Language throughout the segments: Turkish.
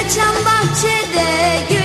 açan bahçede gül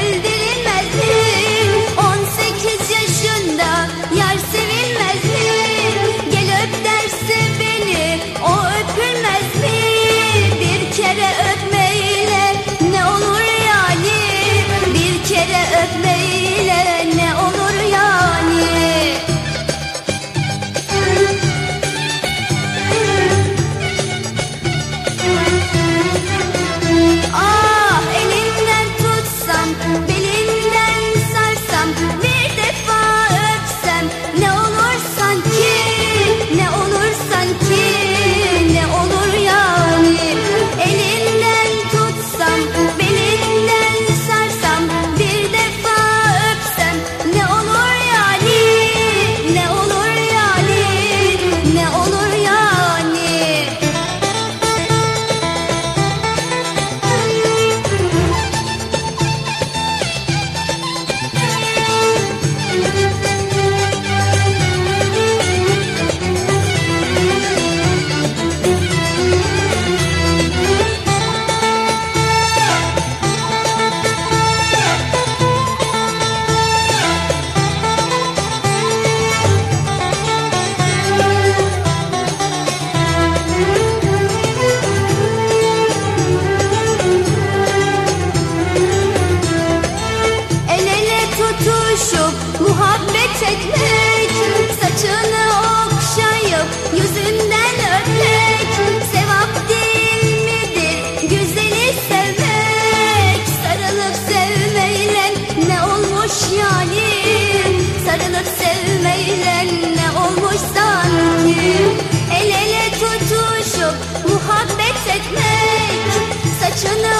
真的